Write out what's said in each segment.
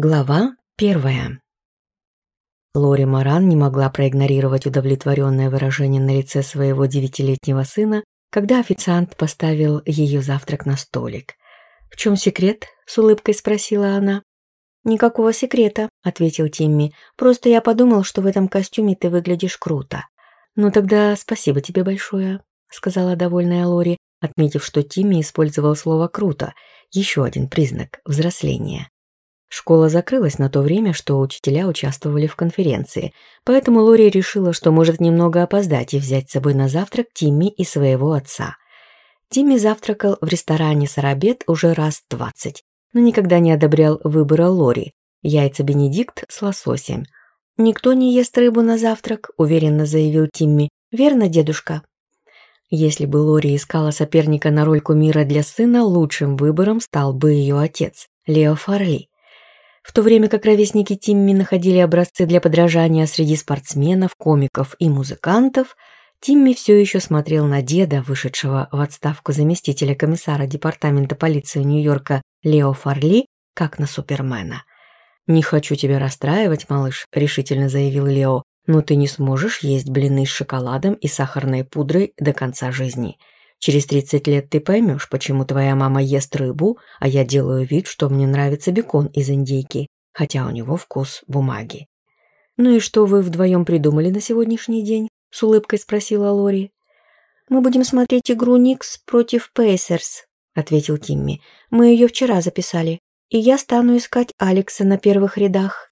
Глава первая. Лори Маран не могла проигнорировать удовлетворенное выражение на лице своего девятилетнего сына, когда официант поставил ее завтрак на столик. «В чем секрет?» – с улыбкой спросила она. «Никакого секрета», – ответил Тимми. «Просто я подумал, что в этом костюме ты выглядишь круто». «Ну тогда спасибо тебе большое», – сказала довольная Лори, отметив, что Тимми использовал слово «круто» – еще один признак взросления. Школа закрылась на то время, что учителя участвовали в конференции, поэтому Лори решила, что может немного опоздать и взять с собой на завтрак Тимми и своего отца. Тимми завтракал в ресторане «Сарабет» уже раз двадцать, но никогда не одобрял выбора Лори – яйца Бенедикт с лососем. «Никто не ест рыбу на завтрак», – уверенно заявил Тимми. «Верно, дедушка?» Если бы Лори искала соперника на роль кумира для сына, лучшим выбором стал бы ее отец – Лео Фарли. В то время как ровесники Тимми находили образцы для подражания среди спортсменов, комиков и музыкантов, Тимми все еще смотрел на деда, вышедшего в отставку заместителя комиссара департамента полиции Нью-Йорка Лео Фарли, как на Супермена. «Не хочу тебя расстраивать, малыш», – решительно заявил Лео, «но ты не сможешь есть блины с шоколадом и сахарной пудрой до конца жизни». Через 30 лет ты поймешь, почему твоя мама ест рыбу, а я делаю вид, что мне нравится бекон из индейки, хотя у него вкус бумаги. «Ну и что вы вдвоем придумали на сегодняшний день?» – с улыбкой спросила Лори. «Мы будем смотреть игру Никс против Пейсерс», – ответил Тимми. «Мы ее вчера записали, и я стану искать Алекса на первых рядах».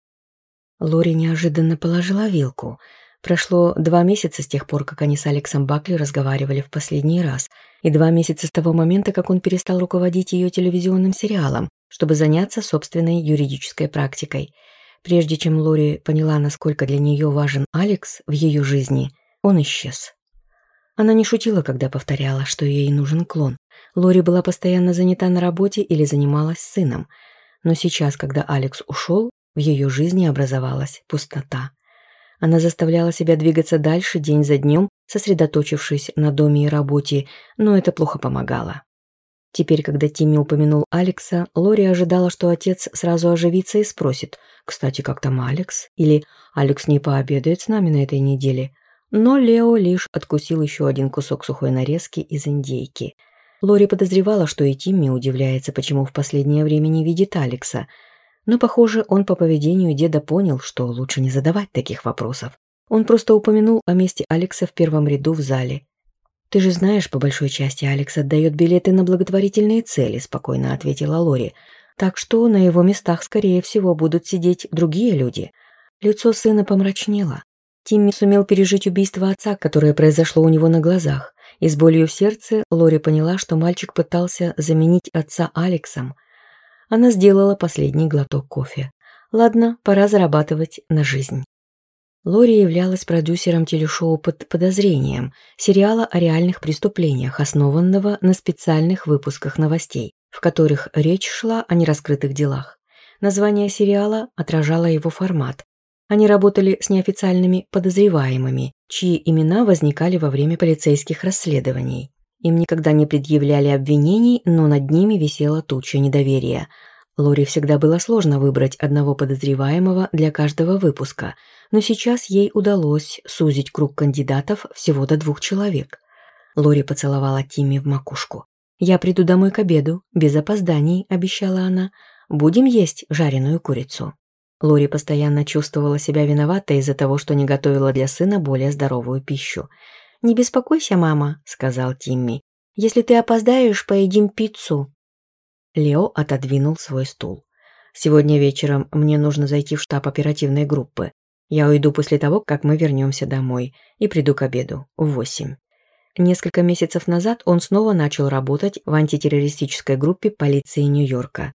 Лори неожиданно положила вилку – Прошло два месяца с тех пор, как они с Алексом Бакли разговаривали в последний раз, и два месяца с того момента, как он перестал руководить ее телевизионным сериалом, чтобы заняться собственной юридической практикой. Прежде чем Лори поняла, насколько для нее важен Алекс в ее жизни, он исчез. Она не шутила, когда повторяла, что ей нужен клон. Лори была постоянно занята на работе или занималась сыном. Но сейчас, когда Алекс ушел, в ее жизни образовалась пустота. Она заставляла себя двигаться дальше день за днем, сосредоточившись на доме и работе, но это плохо помогало. Теперь, когда Тимми упомянул Алекса, Лори ожидала, что отец сразу оживится и спросит «Кстати, как там Алекс?» или «Алекс не пообедает с нами на этой неделе». Но Лео лишь откусил еще один кусок сухой нарезки из индейки. Лори подозревала, что и Тимми удивляется, почему в последнее время не видит Алекса – но, похоже, он по поведению деда понял, что лучше не задавать таких вопросов. Он просто упомянул о месте Алекса в первом ряду в зале. «Ты же знаешь, по большой части Алекс отдает билеты на благотворительные цели», – спокойно ответила Лори. «Так что на его местах, скорее всего, будут сидеть другие люди». Лицо сына помрачнело. Тимми сумел пережить убийство отца, которое произошло у него на глазах. И с болью в сердце Лори поняла, что мальчик пытался заменить отца Алексом – она сделала последний глоток кофе. Ладно, пора зарабатывать на жизнь. Лори являлась продюсером телешоу «Под подозрением» сериала о реальных преступлениях, основанного на специальных выпусках новостей, в которых речь шла о нераскрытых делах. Название сериала отражало его формат. Они работали с неофициальными подозреваемыми, чьи имена возникали во время полицейских расследований. Им никогда не предъявляли обвинений, но над ними висела туча недоверия. Лори всегда было сложно выбрать одного подозреваемого для каждого выпуска, но сейчас ей удалось сузить круг кандидатов всего до двух человек. Лори поцеловала Тимми в макушку. «Я приду домой к обеду, без опозданий», – обещала она. «Будем есть жареную курицу». Лори постоянно чувствовала себя виноватой из-за того, что не готовила для сына более здоровую пищу. «Не беспокойся, мама», – сказал Тимми. «Если ты опоздаешь, поедим пиццу». Лео отодвинул свой стул. «Сегодня вечером мне нужно зайти в штаб оперативной группы. Я уйду после того, как мы вернемся домой, и приду к обеду в восемь». Несколько месяцев назад он снова начал работать в антитеррористической группе полиции Нью-Йорка.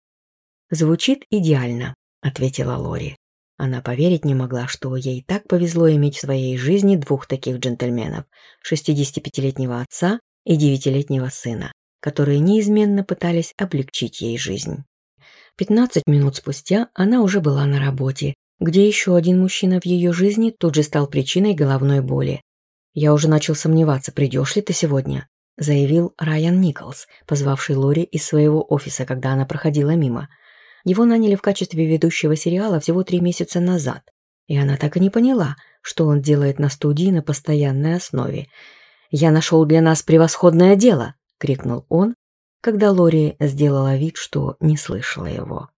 «Звучит идеально», – ответила Лори. Она поверить не могла, что ей так повезло иметь в своей жизни двух таких джентльменов – 65-летнего отца и 9-летнего сына, которые неизменно пытались облегчить ей жизнь. 15 минут спустя она уже была на работе, где еще один мужчина в ее жизни тут же стал причиной головной боли. «Я уже начал сомневаться, придешь ли ты сегодня», – заявил Райан Николс, позвавший Лори из своего офиса, когда она проходила мимо – его наняли в качестве ведущего сериала всего три месяца назад, и она так и не поняла, что он делает на студии на постоянной основе. «Я нашел для нас превосходное дело!» — крикнул он, когда Лори сделала вид, что не слышала его.